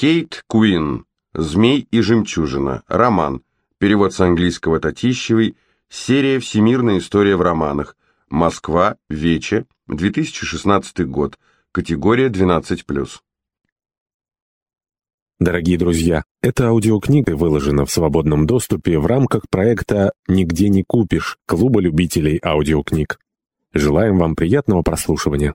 Кейт Куин. «Змей и жемчужина». Роман. Перевод с английского Татищевой. Серия «Всемирная история в романах». Москва. Вече. 2016 год. Категория 12+. Дорогие друзья, эта аудиокнига выложена в свободном доступе в рамках проекта «Нигде не купишь» Клуба любителей аудиокниг. Желаем вам приятного прослушивания.